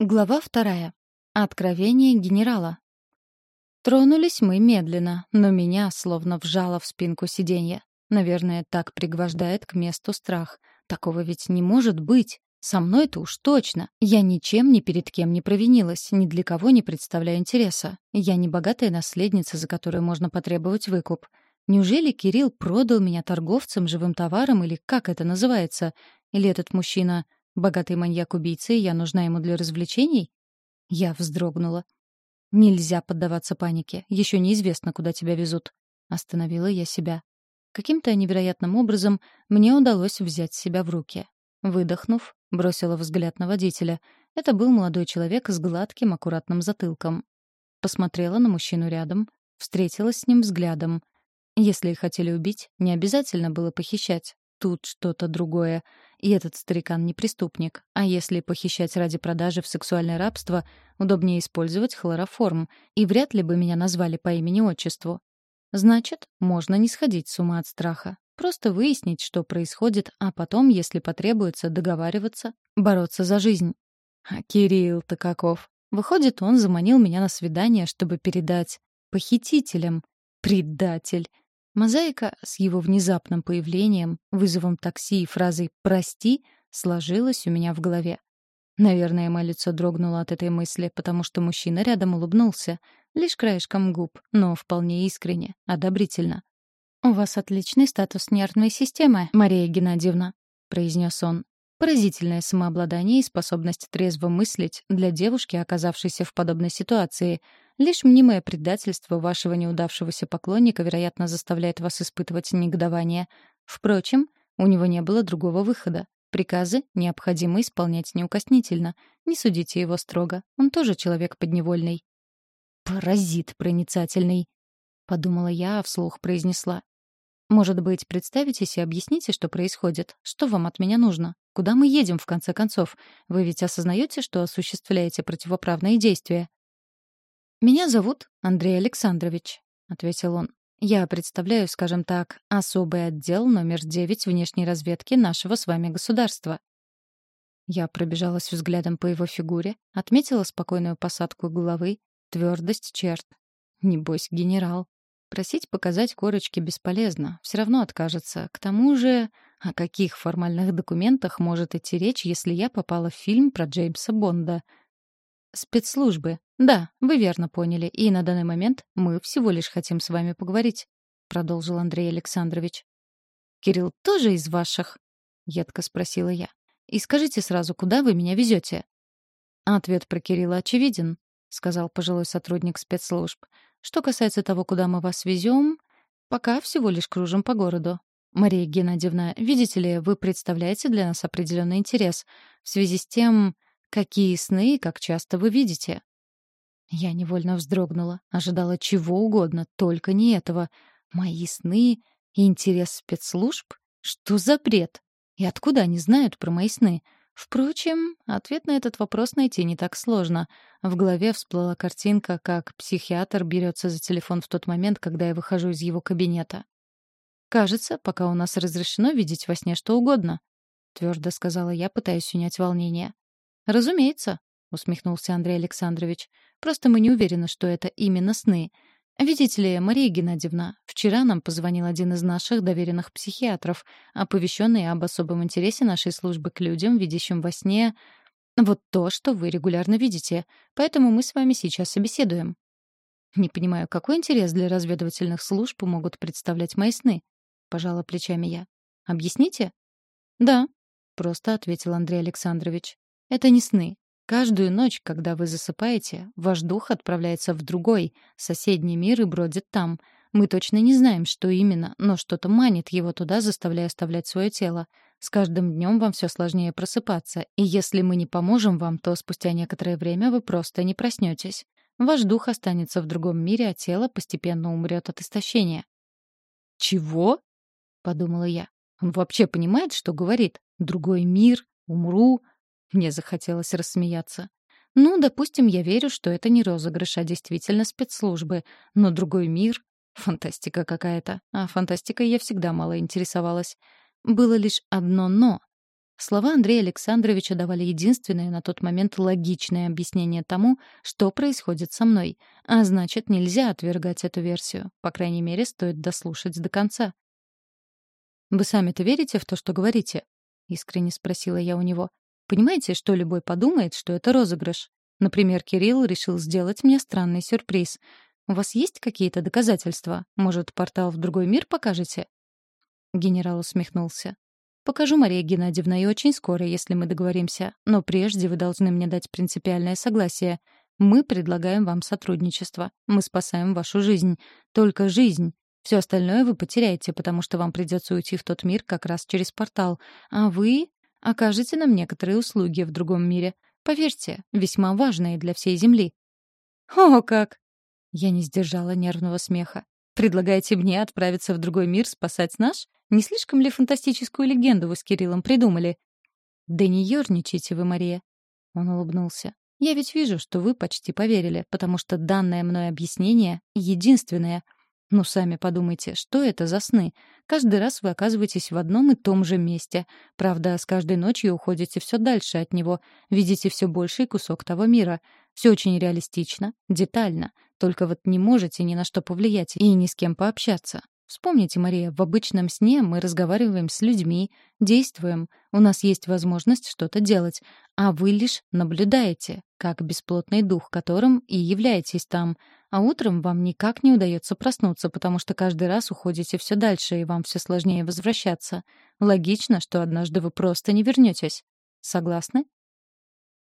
Глава вторая. Откровение генерала. Тронулись мы медленно, но меня словно вжало в спинку сиденья. Наверное, так пригвождает к месту страх. Такого ведь не может быть. Со мной-то уж точно. Я ничем ни перед кем не провинилась, ни для кого не представляю интереса. Я не богатая наследница, за которую можно потребовать выкуп. Неужели Кирилл продал меня торговцам живым товаром или как это называется? Или этот мужчина Богатый маньяк-убийца, и я нужна ему для развлечений? Я вздрогнула. Нельзя поддаваться панике. Еще неизвестно, куда тебя везут. Остановила я себя. Каким-то невероятным образом мне удалось взять себя в руки. Выдохнув, бросила взгляд на водителя. Это был молодой человек с гладким, аккуратным затылком. Посмотрела на мужчину рядом, встретилась с ним взглядом. Если их хотели убить, не обязательно было похищать. Тут что-то другое. И этот старикан не преступник. А если похищать ради продажи в сексуальное рабство, удобнее использовать хлороформ, и вряд ли бы меня назвали по имени-отчеству. Значит, можно не сходить с ума от страха. Просто выяснить, что происходит, а потом, если потребуется, договариваться, бороться за жизнь. А Кирилл-то каков. Выходит, он заманил меня на свидание, чтобы передать похитителям. Предатель. Мозаика с его внезапным появлением, вызовом такси и фразой «прости» сложилась у меня в голове. Наверное, мое лицо дрогнуло от этой мысли, потому что мужчина рядом улыбнулся, лишь краешком губ, но вполне искренне, одобрительно. «У вас отличный статус нервной системы, Мария Геннадьевна», — произнес он. Поразительное самообладание и способность трезво мыслить для девушки, оказавшейся в подобной ситуации. Лишь мнимое предательство вашего неудавшегося поклонника, вероятно, заставляет вас испытывать негодование. Впрочем, у него не было другого выхода. Приказы необходимо исполнять неукоснительно. Не судите его строго. Он тоже человек подневольный. «Паразит проницательный», — подумала я, а вслух произнесла. «Может быть, представитесь и объясните, что происходит? Что вам от меня нужно?» Куда мы едем, в конце концов? Вы ведь осознаете, что осуществляете противоправные действия?» «Меня зовут Андрей Александрович», — ответил он. «Я представляю, скажем так, особый отдел номер 9 внешней разведки нашего с вами государства». Я пробежалась взглядом по его фигуре, отметила спокойную посадку головы, твердость черт. Небось, генерал. Просить показать корочки бесполезно, все равно откажется. К тому же, о каких формальных документах может идти речь, если я попала в фильм про Джеймса Бонда? Спецслужбы. Да, вы верно поняли, и на данный момент мы всего лишь хотим с вами поговорить, продолжил Андрей Александрович. Кирилл тоже из ваших? едко спросила я. И скажите сразу, куда вы меня везете? Ответ про Кирилла очевиден, сказал пожилой сотрудник спецслужб. Что касается того, куда мы вас везем, пока всего лишь кружим по городу. Мария Геннадьевна, видите ли, вы представляете для нас определенный интерес в связи с тем, какие сны и как часто вы видите. Я невольно вздрогнула, ожидала чего угодно, только не этого. Мои сны и интерес спецслужб? Что за бред? И откуда они знают про мои сны? Впрочем, ответ на этот вопрос найти не так сложно. В голове всплыла картинка, как психиатр берется за телефон в тот момент, когда я выхожу из его кабинета. «Кажется, пока у нас разрешено видеть во сне что угодно», — твердо сказала я, пытаясь унять волнение. «Разумеется», — усмехнулся Андрей Александрович. «Просто мы не уверены, что это именно сны. «Видите ли, Мария Геннадьевна, вчера нам позвонил один из наших доверенных психиатров, оповещенный об особом интересе нашей службы к людям, видящим во сне вот то, что вы регулярно видите. Поэтому мы с вами сейчас и беседуем». «Не понимаю, какой интерес для разведывательных служб могут представлять мои сны?» — пожала плечами я. «Объясните?» «Да», — просто ответил Андрей Александрович. «Это не сны. Каждую ночь, когда вы засыпаете, ваш дух отправляется в другой, соседний мир и бродит там. Мы точно не знаем, что именно, но что-то манит его туда, заставляя оставлять свое тело. С каждым днем вам все сложнее просыпаться, и если мы не поможем вам, то спустя некоторое время вы просто не проснетесь. Ваш дух останется в другом мире, а тело постепенно умрет от истощения. «Чего?» — подумала я. «Он вообще понимает, что говорит? Другой мир? Умру? Мне захотелось рассмеяться. Ну, допустим, я верю, что это не розыгрыш, а действительно спецслужбы. Но другой мир — фантастика какая-то. А фантастикой я всегда мало интересовалась. Было лишь одно «но». Слова Андрея Александровича давали единственное на тот момент логичное объяснение тому, что происходит со мной. А значит, нельзя отвергать эту версию. По крайней мере, стоит дослушать до конца. «Вы сами-то верите в то, что говорите?» — искренне спросила я у него. «Понимаете, что любой подумает, что это розыгрыш? Например, Кирилл решил сделать мне странный сюрприз. У вас есть какие-то доказательства? Может, портал в другой мир покажете?» Генерал усмехнулся. Покажу, Мария Геннадьевна, и очень скоро, если мы договоримся. Но прежде вы должны мне дать принципиальное согласие. Мы предлагаем вам сотрудничество. Мы спасаем вашу жизнь. Только жизнь. Все остальное вы потеряете, потому что вам придется уйти в тот мир как раз через портал. А вы окажете нам некоторые услуги в другом мире. Поверьте, весьма важные для всей Земли. О, как! Я не сдержала нервного смеха. Предлагаете мне отправиться в другой мир спасать наш? Не слишком ли фантастическую легенду вы с Кириллом придумали? Да не ерничайте вы, Мария. Он улыбнулся. Я ведь вижу, что вы почти поверили, потому что данное мной объяснение единственное. Ну, сами подумайте, что это за сны? Каждый раз вы оказываетесь в одном и том же месте. Правда, с каждой ночью уходите все дальше от него, видите все больший кусок того мира. Все очень реалистично, детально. Только вот не можете ни на что повлиять и ни с кем пообщаться. Вспомните, Мария, в обычном сне мы разговариваем с людьми, действуем, у нас есть возможность что-то делать, а вы лишь наблюдаете, как бесплотный дух, которым и являетесь там. А утром вам никак не удается проснуться, потому что каждый раз уходите все дальше, и вам все сложнее возвращаться. Логично, что однажды вы просто не вернетесь. Согласны?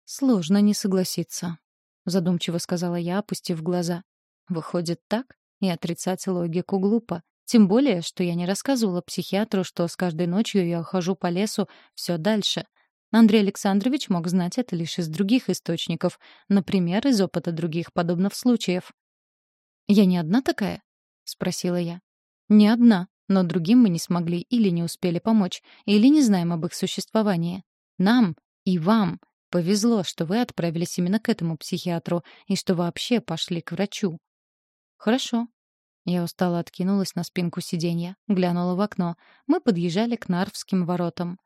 Сложно не согласиться, задумчиво сказала я, опустив глаза. Выходит так, и отрицать логику глупо. Тем более, что я не рассказывала психиатру, что с каждой ночью я хожу по лесу все дальше. Андрей Александрович мог знать это лишь из других источников, например, из опыта других подобных случаев. «Я не одна такая?» — спросила я. «Не одна, но другим мы не смогли или не успели помочь, или не знаем об их существовании. Нам и вам повезло, что вы отправились именно к этому психиатру и что вообще пошли к врачу». «Хорошо», я устало откинулась на спинку сиденья, глянула в окно. Мы подъезжали к Нарвским воротам.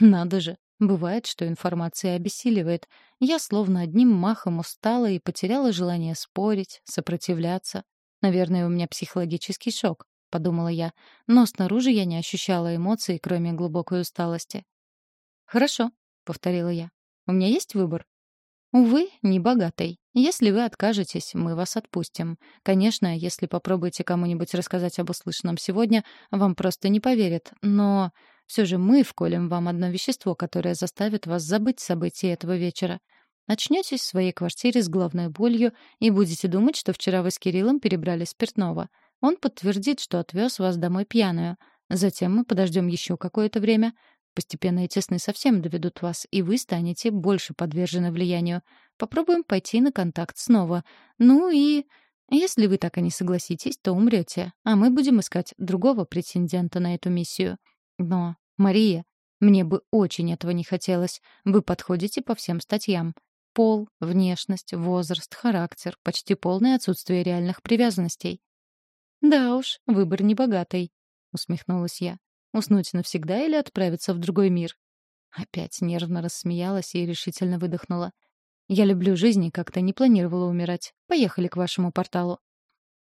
Надо же, бывает, что информация обессиливает. Я словно одним махом устала и потеряла желание спорить, сопротивляться. Наверное, у меня психологический шок, подумала я, но снаружи я не ощущала эмоций, кроме глубокой усталости. Хорошо, повторила я. У меня есть выбор. Увы, не богатый. Если вы откажетесь, мы вас отпустим. Конечно, если попробуете кому-нибудь рассказать об услышанном сегодня, вам просто не поверят. Но все же мы вколем вам одно вещество, которое заставит вас забыть события этого вечера. Начнётесь в своей квартире с головной болью и будете думать, что вчера вы с Кириллом перебрали спиртного. Он подтвердит, что отвез вас домой пьяную. Затем мы подождем еще какое-то время. Постепенно эти сны совсем доведут вас, и вы станете больше подвержены влиянию. Попробуем пойти на контакт снова. Ну и... Если вы так и не согласитесь, то умрете, а мы будем искать другого претендента на эту миссию. Но, Мария, мне бы очень этого не хотелось. Вы подходите по всем статьям. Пол, внешность, возраст, характер, почти полное отсутствие реальных привязанностей. «Да уж, выбор небогатый», — усмехнулась я. Уснуть навсегда или отправиться в другой мир? Опять нервно рассмеялась и решительно выдохнула. Я люблю жизнь и как-то не планировала умирать. Поехали к вашему порталу.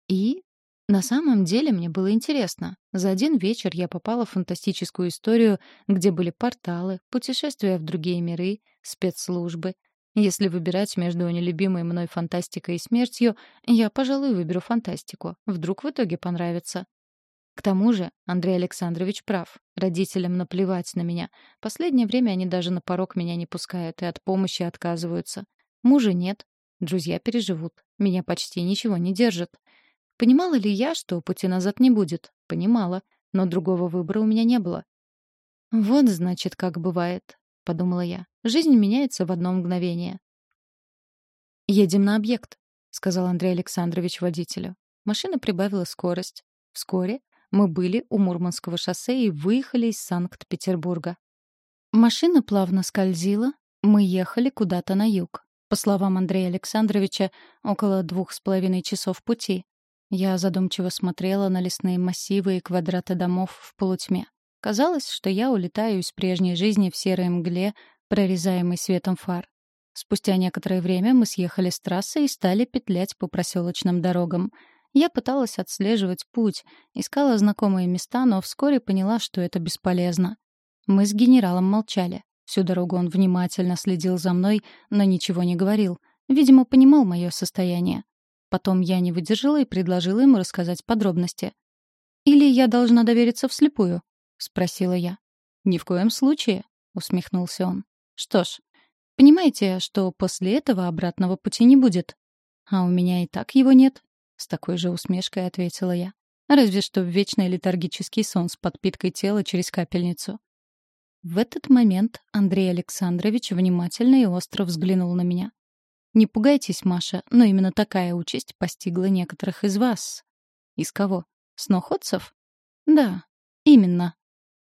И на самом деле мне было интересно. За один вечер я попала в фантастическую историю, где были порталы, путешествия в другие миры, спецслужбы. Если выбирать между нелюбимой мной фантастикой и смертью, я, пожалуй, выберу фантастику. Вдруг в итоге понравится. К тому же Андрей Александрович прав. Родителям наплевать на меня. Последнее время они даже на порог меня не пускают и от помощи отказываются. Мужа нет. Друзья переживут. Меня почти ничего не держит. Понимала ли я, что пути назад не будет? Понимала. Но другого выбора у меня не было. «Вот, значит, как бывает», — подумала я. «Жизнь меняется в одно мгновение». «Едем на объект», — сказал Андрей Александрович водителю. Машина прибавила скорость. Вскоре мы были у Мурманского шоссе и выехали из Санкт-Петербурга. Машина плавно скользила, мы ехали куда-то на юг. По словам Андрея Александровича, около двух с половиной часов пути. Я задумчиво смотрела на лесные массивы и квадраты домов в полутьме. Казалось, что я улетаю из прежней жизни в серой мгле, прорезаемой светом фар. Спустя некоторое время мы съехали с трассы и стали петлять по проселочным дорогам. Я пыталась отслеживать путь, искала знакомые места, но вскоре поняла, что это бесполезно. Мы с генералом молчали. Всю дорогу он внимательно следил за мной, но ничего не говорил. Видимо, понимал мое состояние. Потом я не выдержала и предложила ему рассказать подробности. «Или я должна довериться вслепую?» — спросила я. «Ни в коем случае», — усмехнулся он. «Что ж, понимаете, что после этого обратного пути не будет?» «А у меня и так его нет», — с такой же усмешкой ответила я. «Разве что в вечный летаргический сон с подпиткой тела через капельницу». В этот момент Андрей Александрович внимательно и остро взглянул на меня. «Не пугайтесь, Маша, но именно такая участь постигла некоторых из вас». «Из кого? Сноходцев?» «Да, именно».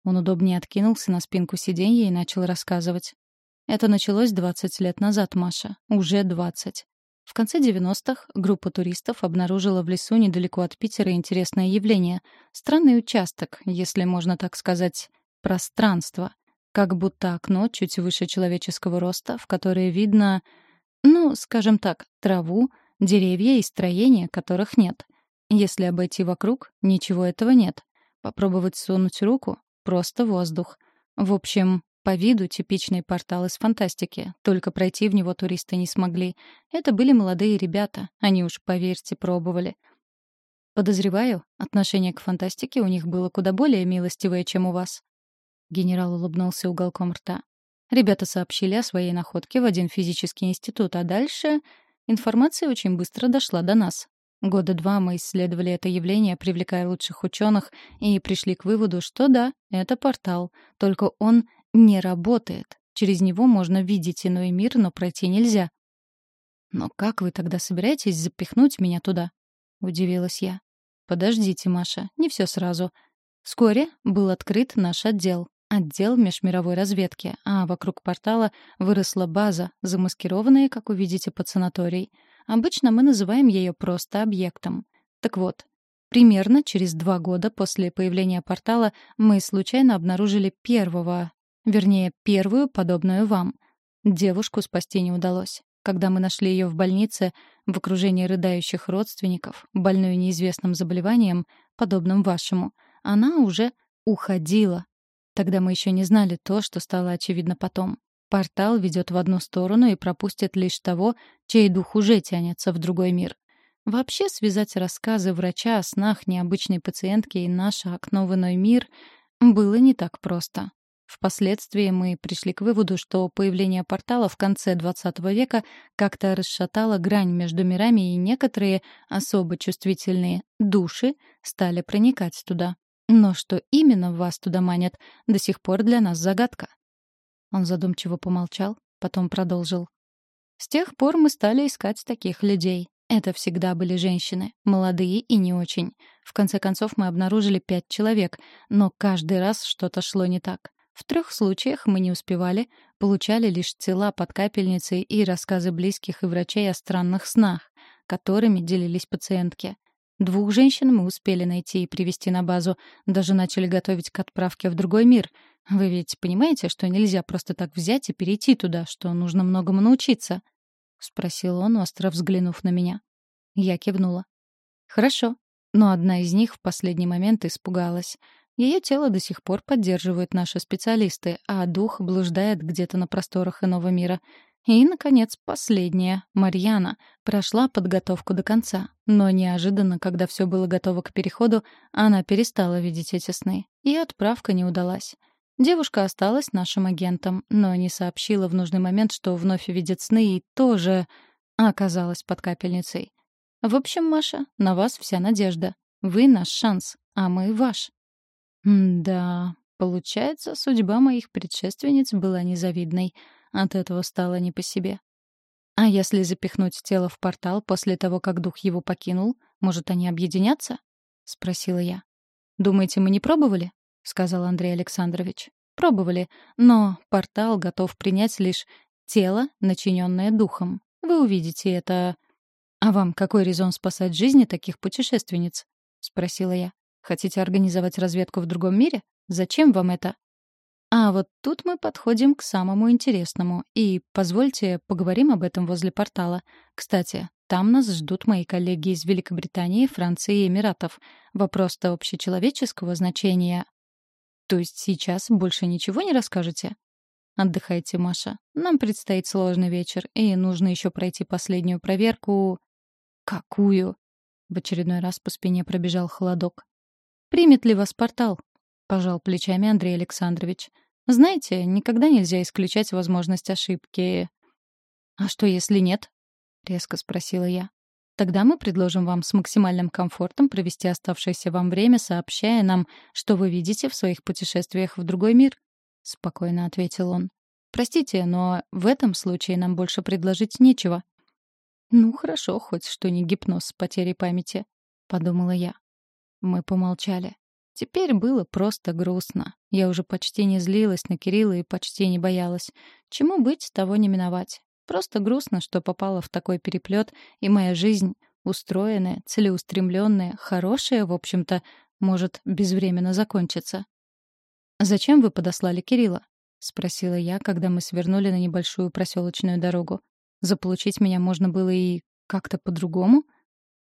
Он удобнее откинулся на спинку сиденья и начал рассказывать. Это началось 20 лет назад, Маша. Уже 20. В конце 90-х группа туристов обнаружила в лесу недалеко от Питера интересное явление. Странный участок, если можно так сказать, пространство. Как будто окно чуть выше человеческого роста, в которое видно, ну, скажем так, траву, деревья и строения, которых нет. Если обойти вокруг, ничего этого нет. Попробовать сунуть руку — просто воздух. В общем, по виду типичный портал из фантастики, только пройти в него туристы не смогли. Это были молодые ребята, они уж, поверьте, пробовали. Подозреваю, отношение к фантастике у них было куда более милостивое, чем у вас. Генерал улыбнулся уголком рта. Ребята сообщили о своей находке в один физический институт, а дальше информация очень быстро дошла до нас. Года два мы исследовали это явление, привлекая лучших ученых, и пришли к выводу, что да, это портал, только он не работает. Через него можно видеть иной мир, но пройти нельзя. «Но как вы тогда собираетесь запихнуть меня туда?» — удивилась я. «Подождите, Маша, не все сразу. Вскоре был открыт наш отдел отдел межмировой разведки, а вокруг портала выросла база, замаскированная, как увидите, под санаторий. Обычно мы называем ее просто объектом. Так вот, примерно через два года после появления портала мы случайно обнаружили первого, вернее, первую, подобную вам. Девушку спасти не удалось. Когда мы нашли ее в больнице, в окружении рыдающих родственников, больную неизвестным заболеванием, подобным вашему, она уже уходила, Тогда мы еще не знали то, что стало очевидно потом. Портал ведет в одну сторону и пропустит лишь того, чей дух уже тянется в другой мир. Вообще связать рассказы врача о снах необычной пациентки и наше окно в иной мир было не так просто. Впоследствии мы пришли к выводу, что появление портала в конце XX века как-то расшатало грань между мирами, и некоторые особо чувствительные души стали проникать туда. Но что именно вас туда манят, до сих пор для нас загадка. Он задумчиво помолчал, потом продолжил. С тех пор мы стали искать таких людей. Это всегда были женщины, молодые и не очень. В конце концов мы обнаружили пять человек, но каждый раз что-то шло не так. В трех случаях мы не успевали, получали лишь тела под капельницей и рассказы близких и врачей о странных снах, которыми делились пациентки. Двух женщин мы успели найти и привести на базу, даже начали готовить к отправке в другой мир. Вы ведь понимаете, что нельзя просто так взять и перейти туда, что нужно многому научиться?» — спросил он, остро взглянув на меня. Я кивнула. «Хорошо». Но одна из них в последний момент испугалась. Ее тело до сих пор поддерживают наши специалисты, а дух блуждает где-то на просторах иного мира — и, наконец, последняя, Марьяна, прошла подготовку до конца. Но неожиданно, когда все было готово к переходу, она перестала видеть эти сны. И отправка не удалась. Девушка осталась нашим агентом, но не сообщила в нужный момент, что вновь видит сны и тоже оказалась под капельницей. В общем, Маша, на вас вся надежда. Вы наш шанс, а мы ваш. Да, получается, судьба моих предшественниц была незавидной — от этого стало не по себе. А если запихнуть тело в портал после того, как дух его покинул, может, они объединятся? спросила я. Думаете, мы не пробовали? сказал Андрей Александрович. Пробовали, но портал готов принять лишь тело, начиненное духом. Вы увидите это. А вам какой резон спасать жизни таких путешественниц? спросила я. Хотите организовать разведку в другом мире? Зачем вам это?» А вот тут мы подходим к самому интересному. И, позвольте, поговорим об этом возле портала. Кстати, там нас ждут мои коллеги из Великобритании, Франции и Эмиратов. Вопрос-то общечеловеческого значения. То есть сейчас больше ничего не расскажете? Отдыхайте, Маша. Нам предстоит сложный вечер, и нужно еще пройти последнюю проверку. Какую? В очередной раз по спине пробежал холодок. Примет ли вас портал? Пожал плечами Андрей Александрович. Знаете, никогда нельзя исключать возможность ошибки. А что, если нет? Резко спросила я. Тогда мы предложим вам с максимальным комфортом провести оставшееся вам время, сообщая нам, что вы видите в своих путешествиях в другой мир. — спокойно ответил он. «Простите, но в этом случае нам больше предложить нечего». «Ну, хорошо, хоть что не гипноз с потерей памяти», — подумала я. Мы помолчали. Теперь было просто грустно. Я уже почти не злилась на Кирилла и почти не боялась. Чему быть, того не миновать. Просто грустно, что попала в такой переплет, и моя жизнь, устроенная, целеустремленная, хорошая, в общем-то, может безвременно закончиться. «Зачем вы подослали Кирилла?» — спросила я, когда мы свернули на небольшую проселочную дорогу. «Заполучить меня можно было и как-то по-другому?»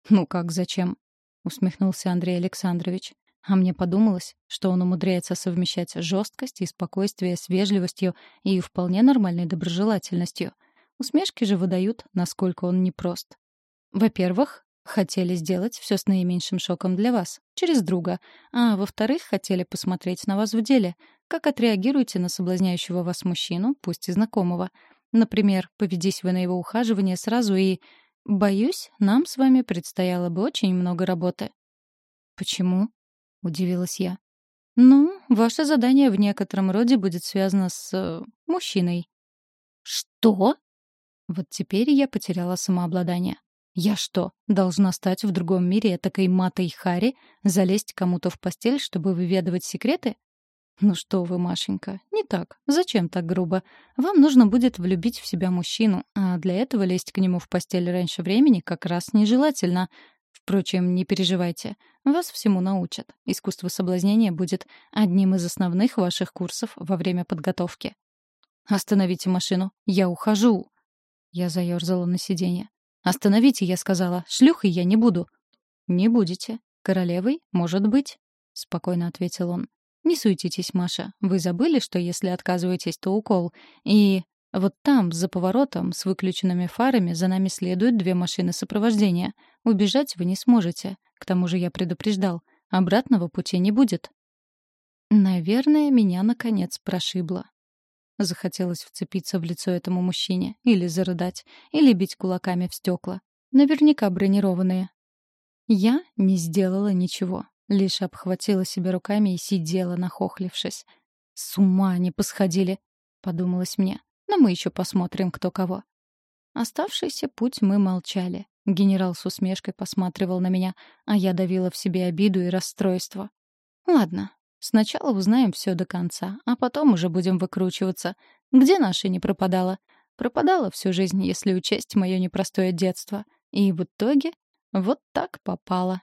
«Ну как, зачем?» — усмехнулся Андрей Александрович. А мне подумалось, что он умудряется совмещать жесткость и спокойствие с вежливостью и вполне нормальной доброжелательностью. Усмешки же выдают, насколько он непрост. Во-первых, Хотели сделать все с наименьшим шоком для вас, через друга. А во-вторых, хотели посмотреть на вас в деле. Как отреагируете на соблазняющего вас мужчину, пусть и знакомого. Например, поведись вы на его ухаживание сразу и... Боюсь, нам с вами предстояло бы очень много работы. «Почему?» — удивилась я. «Ну, ваше задание в некотором роде будет связано с... Э, мужчиной». «Что?» Вот теперь я потеряла самообладание. Я что, должна стать в другом мире этакой матой Хари, залезть кому-то в постель, чтобы выведывать секреты? Ну что вы, Машенька, не так. Зачем так грубо? Вам нужно будет влюбить в себя мужчину, а для этого лезть к нему в постель раньше времени как раз нежелательно. Впрочем, не переживайте. Вас всему научат. Искусство соблазнения будет одним из основных ваших курсов во время подготовки. «Остановите машину. Я ухожу!» Я заёрзала на сиденье. «Остановите», — я сказала. «Шлюхой я не буду». «Не будете. Королевой, может быть», — спокойно ответил он. «Не суетитесь, Маша. Вы забыли, что если отказываетесь, то укол. И вот там, за поворотом, с выключенными фарами, за нами следуют две машины сопровождения. Убежать вы не сможете. К тому же я предупреждал. Обратного пути не будет». Наверное, меня наконец прошибло. Захотелось вцепиться в лицо этому мужчине, или зарыдать, или бить кулаками в стекла. Наверняка бронированные. Я не сделала ничего, лишь обхватила себя руками и сидела, нахохлившись. «С ума не посходили», — подумалось мне. «Но мы еще посмотрим, кто кого». Оставшийся путь мы молчали. Генерал с усмешкой посматривал на меня, а я давила в себе обиду и расстройство. «Ладно, Сначала узнаем все до конца, а потом уже будем выкручиваться. Где наша не пропадала? Пропадала всю жизнь, если учесть мое непростое детство. И в итоге вот так попала.